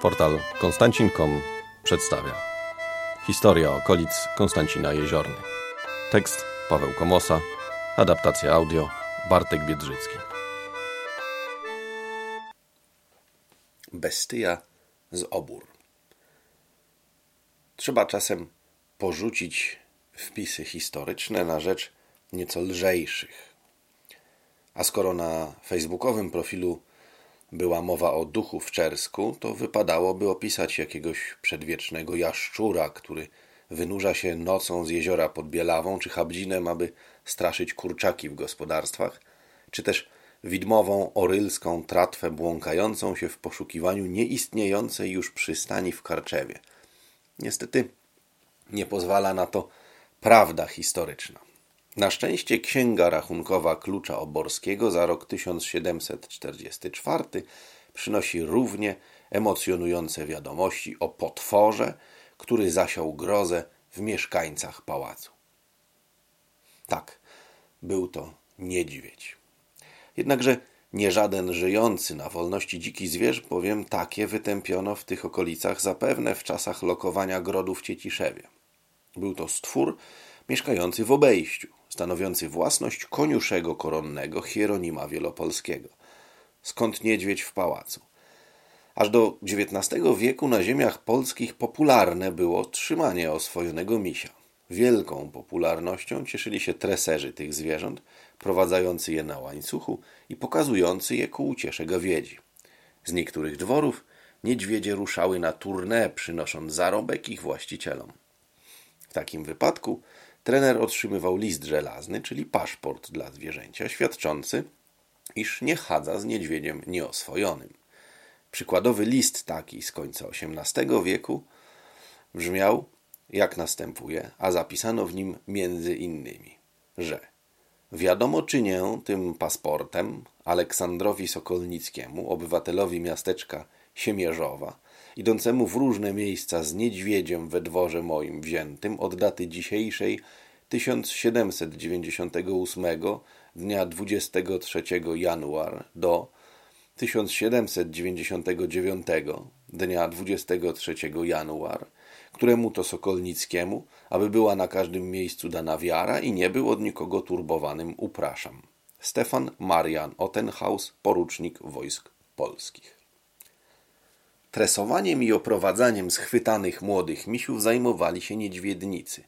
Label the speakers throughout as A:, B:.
A: Portal konstancin.com przedstawia Historia okolic Konstancina Jeziorny. Tekst Paweł Komosa Adaptacja audio Bartek Biedrzycki.
B: Bestyja z obór. Trzeba czasem porzucić wpisy historyczne na rzecz nieco lżejszych. A skoro na facebookowym profilu była mowa o duchu w Czersku, to wypadałoby opisać jakiegoś przedwiecznego jaszczura, który wynurza się nocą z jeziora pod Bielawą czy Habdzinem, aby straszyć kurczaki w gospodarstwach, czy też widmową orylską tratwę błąkającą się w poszukiwaniu nieistniejącej już przystani w Karczewie. Niestety nie pozwala na to prawda historyczna. Na szczęście księga rachunkowa klucza oborskiego za rok 1744 przynosi równie emocjonujące wiadomości o potworze, który zasiał grozę w mieszkańcach pałacu. Tak, był to niedźwiedź. Jednakże nie żaden żyjący na wolności dziki zwierz, bowiem takie wytępiono w tych okolicach zapewne w czasach lokowania grodów Cieciszewie. Był to stwór mieszkający w obejściu, stanowiący własność koniuszego koronnego Hieronima Wielopolskiego. Skąd niedźwiedź w pałacu? Aż do XIX wieku na ziemiach polskich popularne było trzymanie oswojonego misia. Wielką popularnością cieszyli się treserzy tych zwierząt, prowadzający je na łańcuchu i pokazujący je ku uciesze gawiedzi. Z niektórych dworów niedźwiedzie ruszały na tournée, przynosząc zarobek ich właścicielom. W takim wypadku trener otrzymywał list żelazny, czyli paszport dla zwierzęcia, świadczący, iż nie chadza z niedźwiedziem nieoswojonym. Przykładowy list taki z końca XVIII wieku brzmiał jak następuje, a zapisano w nim między innymi, że wiadomo czynię tym pasportem Aleksandrowi Sokolnickiemu, obywatelowi miasteczka Siemierzowa, idącemu w różne miejsca z niedźwiedziem we dworze moim wziętym od daty dzisiejszej 1798 dnia 23 januar do 1799 dnia 23 januar, któremu to Sokolnickiemu, aby była na każdym miejscu dana wiara i nie był od nikogo turbowanym, upraszam. Stefan Marian Ottenhaus, porucznik wojsk polskich. Tresowaniem i oprowadzaniem schwytanych młodych misiów zajmowali się niedźwiednicy.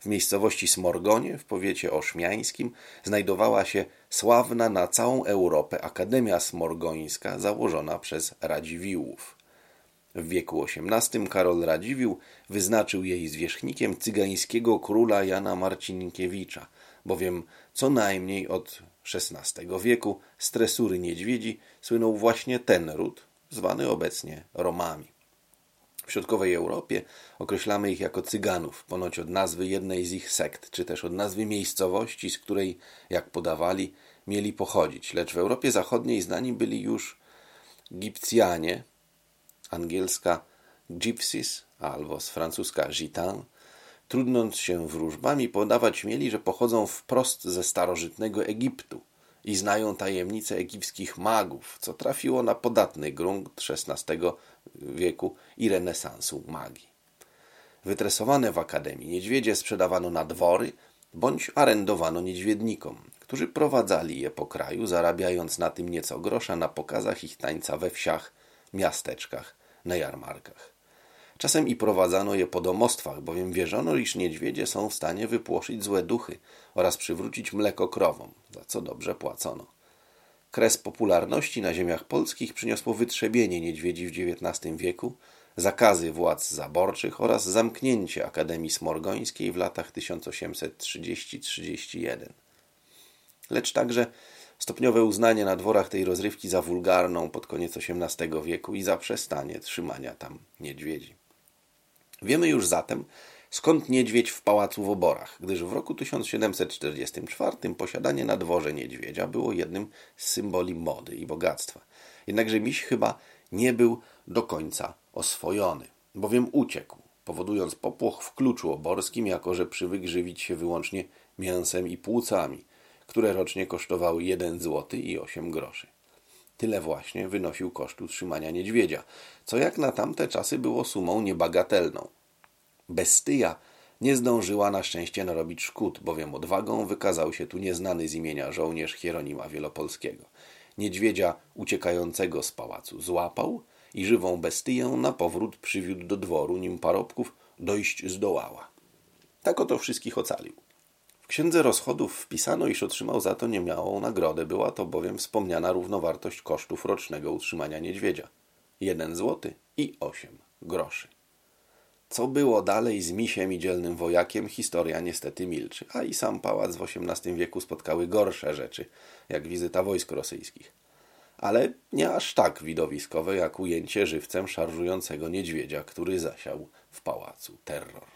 B: W miejscowości Smorgonie w powiecie oszmiańskim znajdowała się sławna na całą Europę Akademia Smorgońska założona przez Radziwiłłów. W wieku XVIII Karol Radziwiłł wyznaczył jej zwierzchnikiem cygańskiego króla Jana Marcinkiewicza, bowiem co najmniej od XVI wieku z tresury niedźwiedzi słynął właśnie ten ród, zwany obecnie Romami. W środkowej Europie określamy ich jako cyganów, ponoć od nazwy jednej z ich sekt, czy też od nazwy miejscowości, z której, jak podawali, mieli pochodzić. Lecz w Europie Zachodniej znani byli już Gipcjanie, angielska gypsies, albo z francuska gitan, trudnąc się wróżbami, podawać mieli, że pochodzą wprost ze starożytnego Egiptu – i znają tajemnice egipskich magów, co trafiło na podatny grunt XVI wieku i renesansu magii. Wytresowane w akademii niedźwiedzie sprzedawano na dwory bądź arendowano niedźwiednikom, którzy prowadzali je po kraju, zarabiając na tym nieco grosza na pokazach ich tańca we wsiach, miasteczkach, na jarmarkach. Czasem i prowadzano je po domostwach, bowiem wierzono, iż niedźwiedzie są w stanie wypłoszyć złe duchy oraz przywrócić mleko krowom, za co dobrze płacono. Kres popularności na ziemiach polskich przyniosło wytrzebienie niedźwiedzi w XIX wieku, zakazy władz zaborczych oraz zamknięcie Akademii Smorgońskiej w latach 1830-31. Lecz także stopniowe uznanie na dworach tej rozrywki za wulgarną pod koniec XVIII wieku i za przestanie trzymania tam niedźwiedzi. Wiemy już zatem, skąd niedźwiedź w pałacu w oborach, gdyż w roku 1744 posiadanie na dworze niedźwiedzia było jednym z symboli mody i bogactwa. Jednakże miś chyba nie był do końca oswojony, bowiem uciekł, powodując popłoch w kluczu oborskim, jako że przywykł żywić się wyłącznie mięsem i płucami, które rocznie kosztowały 1 zł i 8 groszy. Tyle właśnie wynosił koszt utrzymania niedźwiedzia, co jak na tamte czasy było sumą niebagatelną. Bestyja nie zdążyła na szczęście narobić szkód, bowiem odwagą wykazał się tu nieznany z imienia żołnierz Hieronima Wielopolskiego. Niedźwiedzia uciekającego z pałacu złapał i żywą bestyję na powrót przywiódł do dworu, nim parobków dojść zdołała. Tak oto wszystkich ocalił. W księdze rozchodów wpisano, iż otrzymał za to niemiałą nagrodę. Była to bowiem wspomniana równowartość kosztów rocznego utrzymania niedźwiedzia. Jeden złoty i osiem groszy. Co było dalej z misiem i dzielnym wojakiem, historia niestety milczy, a i sam pałac w XVIII wieku spotkały gorsze rzeczy, jak wizyta wojsk rosyjskich. Ale nie aż tak widowiskowe, jak ujęcie żywcem szarżującego niedźwiedzia, który zasiał w pałacu terror.